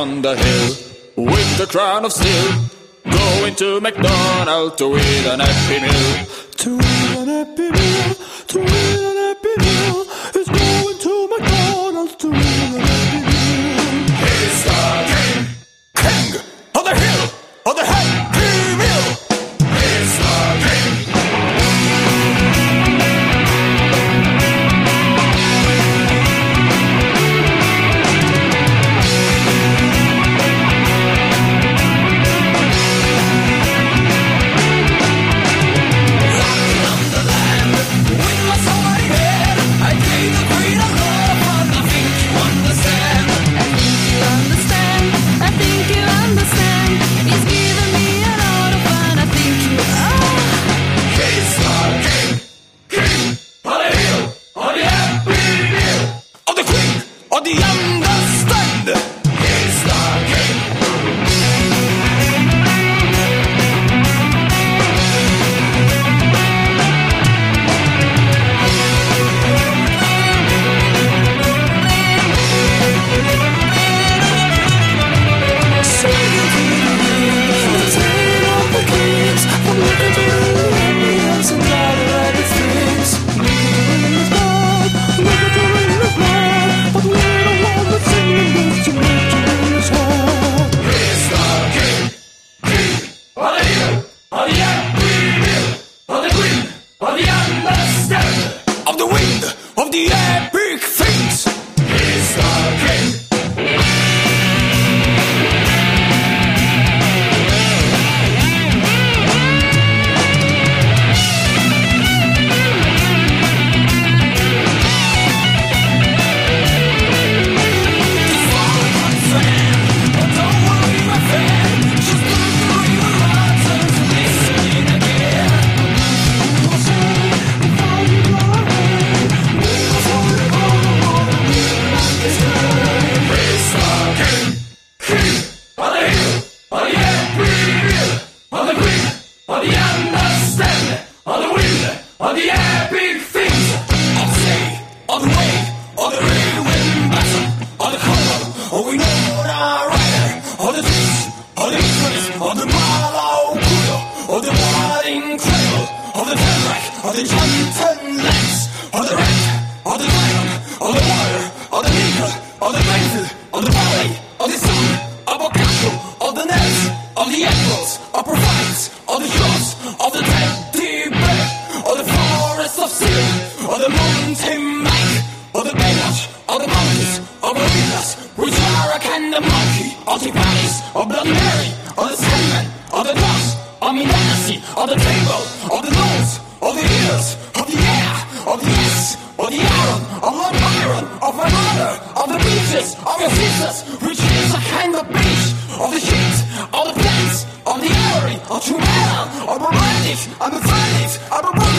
on the hill with the crown of steel. Going to McDonald's to eat an happy meal. To eat an happy meal. Understand. Turnback, of the Johnson legs. Of the red, of the lion, of the water, of the eagle, of the painted, of the valley, of the sun, of Boccaccio, of the nets, of the apples, of provides, of the shores, of the teddy bear, of the forest of steel, of the mountain mike, of the Baywatch, of the mountains, of the rivers, which are a kind of monkey, of the valleys, of Bloody Mary, of the Sandman, of the dogs, me dynasty, of the table, of the nose, of the ears, of the air, of the yes, of the iron, of Lord Byron, of my mother, of the beaches, of your sisters, which is a kind of beach, of the sheet, of the plants, of the airy, of of romantic, of the Venice, of the British, eh?